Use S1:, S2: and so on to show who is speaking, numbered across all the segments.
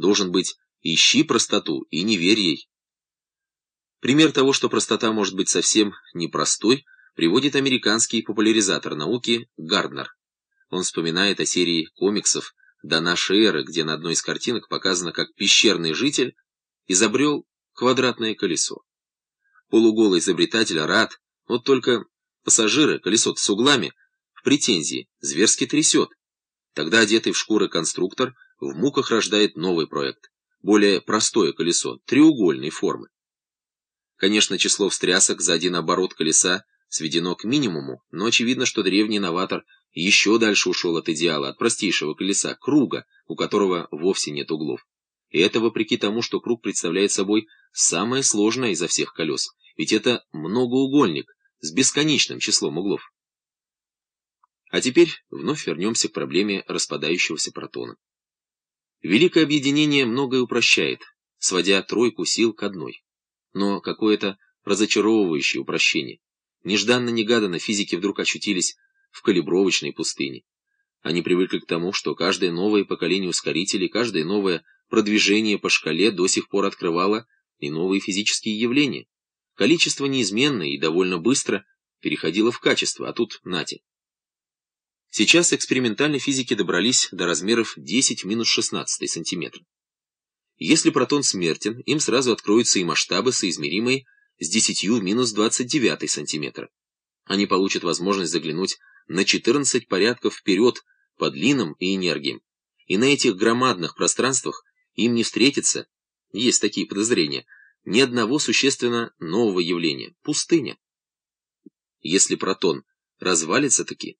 S1: Должен быть «ищи простоту и не верь ей». Пример того, что простота может быть совсем непростой, приводит американский популяризатор науки Гарднер. Он вспоминает о серии комиксов до нашей эры, где на одной из картинок показано, как пещерный житель изобрел квадратное колесо. Полуголый изобретатель рад, вот только пассажиры, колесо с углами, в претензии, зверски трясет. Тогда одетый в шкуры конструктор в муках рождает новый проект, более простое колесо, треугольной формы. Конечно, число встрясок за один оборот колеса сведено к минимуму, но очевидно, что древний новатор еще дальше ушел от идеала, от простейшего колеса, круга, у которого вовсе нет углов. И это вопреки тому, что круг представляет собой самое сложное изо всех колес, ведь это многоугольник с бесконечным числом углов. А теперь вновь вернемся к проблеме распадающегося протона. Великое объединение многое упрощает, сводя тройку сил к одной. Но какое-то разочаровывающее упрощение. Нежданно-негаданно физики вдруг очутились в калибровочной пустыне. Они привыкли к тому, что каждое новое поколение ускорителей, каждое новое продвижение по шкале до сих пор открывало и новые физические явления. Количество неизменно и довольно быстро переходило в качество, а тут нате. Сейчас экспериментальные физики добрались до размеров 10 в минус 16 сантиметра. Если протон смертен, им сразу откроются и масштабы, соизмеримые с 10 в минус 29 сантиметра. Они получат возможность заглянуть на 14 порядков вперед по длинам и энергиям. И на этих громадных пространствах им не встретится, есть такие подозрения, ни одного существенно нового явления – пустыня. Если протон развалится таки,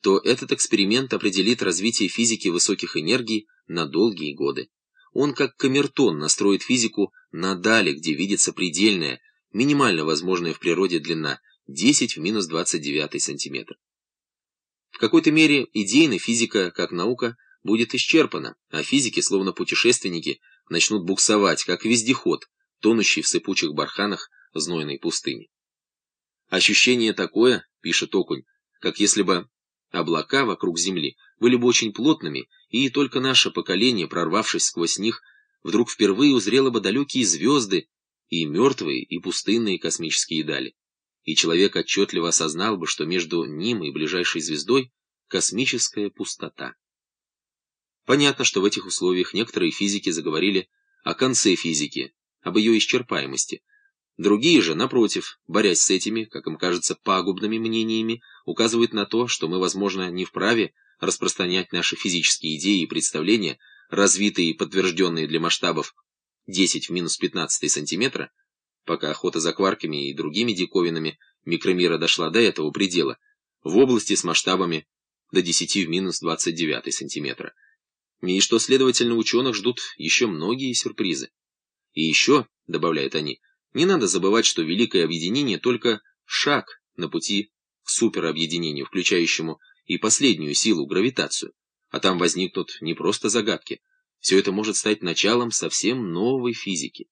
S1: то этот эксперимент определит развитие физики высоких энергий на долгие годы. Он, как камертон, настроит физику на дали, где видится предельная, минимально возможная в природе длина 10 в минус 29 сантиметр. В какой-то мере идейно физика, как наука, будет исчерпана, а физики, словно путешественники, начнут буксовать, как вездеход, тонущий в сыпучих барханах знойной пустыни. Ощущение такое, пишет Окунь, как если бы облака вокруг Земли были бы очень плотными, и только наше поколение, прорвавшись сквозь них, вдруг впервые узрело бы далекие звезды и мертвые, и пустынные космические дали. И человек отчетливо осознал бы, что между ним и ближайшей звездой космическая пустота. Понятно, что в этих условиях некоторые физики заговорили о конце физики, об ее исчерпаемости. Другие же, напротив, борясь с этими, как им кажется, пагубными мнениями, указывают на то, что мы, возможно, не вправе распространять наши физические идеи и представления, развитые и подтвержденные для масштабов 10 в минус 15 сантиметра, пока охота за кварками и другими диковинами микромира дошла до этого предела, в области с масштабами до 10 в минус 29 сантиметра. И что, следовательно, ученых ждут еще многие сюрпризы. И еще, добавляют они, не надо забывать, что Великое Объединение только шаг на пути к суперобъединению, включающему и последнюю силу, гравитацию. А там возникнут не просто загадки. Все это может стать началом совсем новой физики.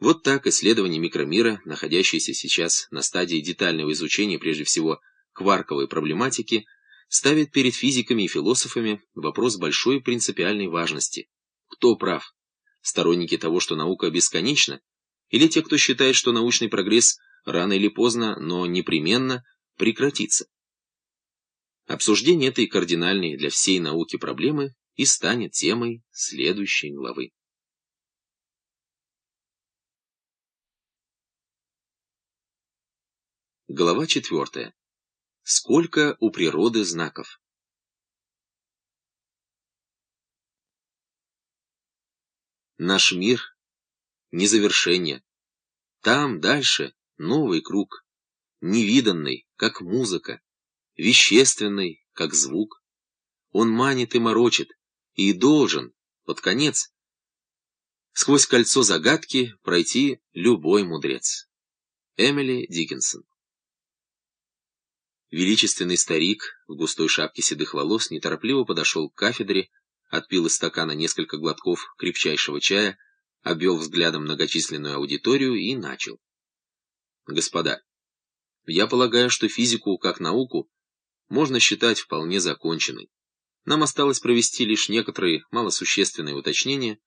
S1: Вот так исследование микромира, находящееся сейчас на стадии детального изучения, прежде всего, кварковой проблематики, ставит перед физиками и философами вопрос большой принципиальной важности. Кто прав? Сторонники того, что наука бесконечна, или те, кто считает, что научный прогресс рано или поздно, но непременно прекратится? Обсуждение этой кардинальной для всей науки проблемы и станет темой следующей главы. Глава четвертая. Сколько у природы знаков? Наш мир — незавершение. Там дальше новый круг, невиданный, как музыка, вещественный, как звук. Он манит и морочит, и должен, под конец, сквозь кольцо загадки пройти любой мудрец. Эмили Диккенсон Величественный старик в густой шапке седых волос неторопливо подошел к кафедре, отпил из стакана несколько глотков крепчайшего чая, обвел взглядом многочисленную аудиторию и начал. Господа, я полагаю, что физику как науку можно считать вполне законченной. Нам осталось провести лишь некоторые малосущественные уточнения,